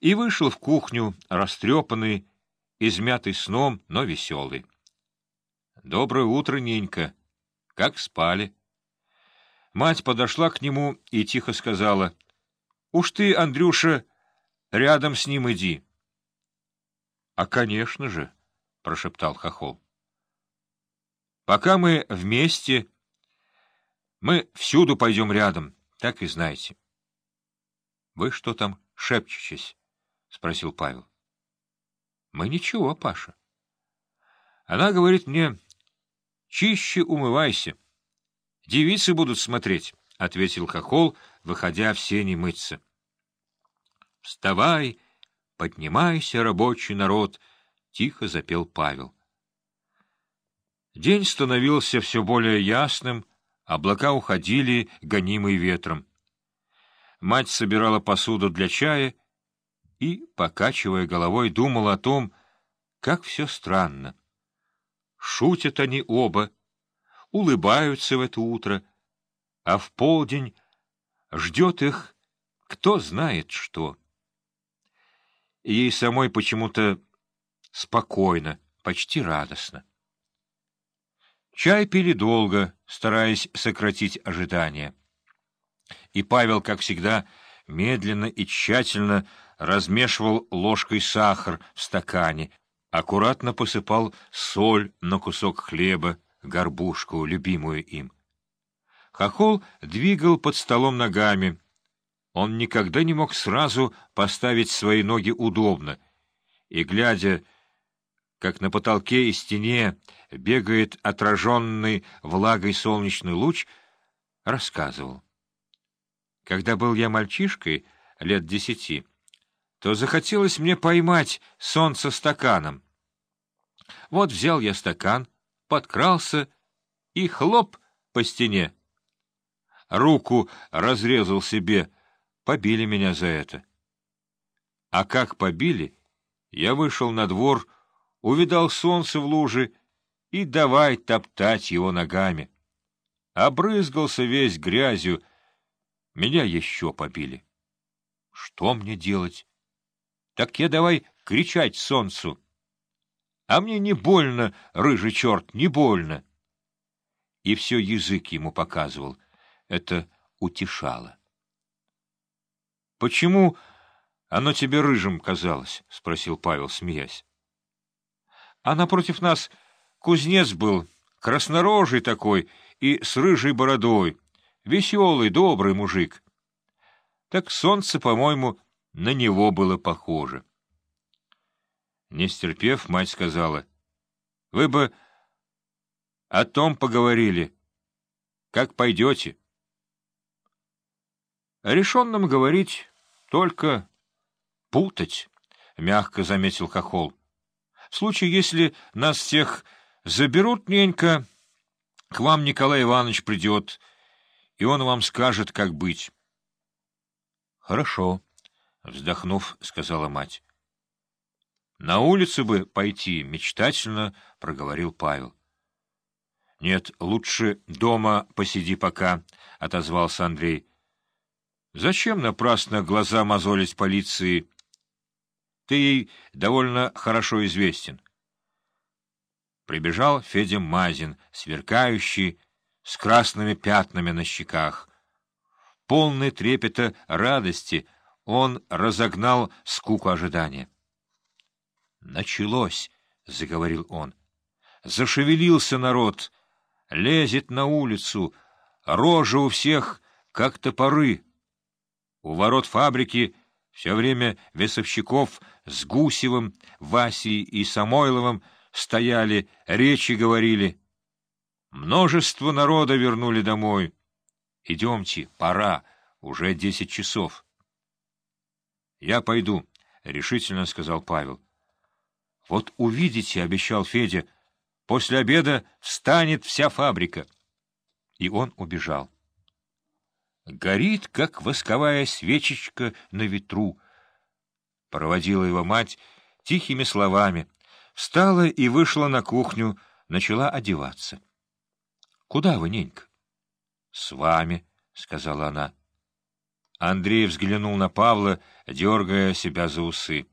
и вышел в кухню, растрепанный, измятый сном, но веселый. — Доброе утро, Ненька. Как спали? Мать подошла к нему и тихо сказала, — Уж ты, Андрюша, рядом с ним иди. — А, конечно же, — прошептал Хохол. — Пока мы вместе, мы всюду пойдем рядом, так и знаете. — Вы что там шепчетесь? — спросил Павел. — Мы ничего, Паша. Она говорит мне, — чище умывайся. — Девицы будут смотреть, — ответил Хохол, выходя в сени мыться. — Вставай, поднимайся, рабочий народ, — тихо запел Павел. День становился все более ясным, облака уходили, гонимые ветром. Мать собирала посуду для чая и, покачивая головой, думала о том, как все странно. Шутят они оба, улыбаются в это утро, а в полдень ждет их кто знает что. ей самой почему-то спокойно, почти радостно. Чай пили долго, стараясь сократить ожидания. И Павел, как всегда, медленно и тщательно размешивал ложкой сахар в стакане, аккуратно посыпал соль на кусок хлеба, горбушку, любимую им. Хохол двигал под столом ногами. Он никогда не мог сразу поставить свои ноги удобно, и, глядя, как на потолке и стене бегает отраженный влагой солнечный луч, рассказывал. Когда был я мальчишкой, лет десяти, то захотелось мне поймать солнце стаканом. Вот взял я стакан — подкрался и хлоп по стене. Руку разрезал себе, побили меня за это. А как побили, я вышел на двор, увидал солнце в луже и давай топтать его ногами. Обрызгался весь грязью, меня еще побили. Что мне делать? Так я давай кричать солнцу. А мне не больно, рыжий черт, не больно. И все язык ему показывал. Это утешало. — Почему оно тебе рыжим казалось? — спросил Павел, смеясь. — А напротив нас кузнец был, краснорожий такой и с рыжей бородой, веселый, добрый мужик. Так солнце, по-моему, на него было похоже. Не стерпев, мать сказала, — Вы бы о том поговорили. Как пойдете? Решенным говорить, только путать, — мягко заметил Хохол. В случае, если нас всех заберут, ненька, к вам Николай Иванович придет, и он вам скажет, как быть. — Хорошо, — вздохнув, сказала мать. — На улицу бы пойти, — мечтательно проговорил Павел. — Нет, лучше дома посиди пока, — отозвался Андрей. — Зачем напрасно глаза мозолить полиции? Ты ей довольно хорошо известен. Прибежал Федя Мазин, сверкающий, с красными пятнами на щеках. Полный трепета радости он разогнал скуку ожидания. «Началось!» — заговорил он. «Зашевелился народ, лезет на улицу, рожа у всех, как топоры. У ворот фабрики все время весовщиков с Гусевым, Васей и Самойловым стояли, речи говорили. Множество народа вернули домой. Идемте, пора, уже десять часов». «Я пойду», — решительно сказал Павел. — Вот увидите, — обещал Федя, — после обеда встанет вся фабрика. И он убежал. Горит, как восковая свечечка на ветру. Проводила его мать тихими словами. Встала и вышла на кухню, начала одеваться. — Куда вы, ненька? — С вами, — сказала она. Андрей взглянул на Павла, дергая себя за усы.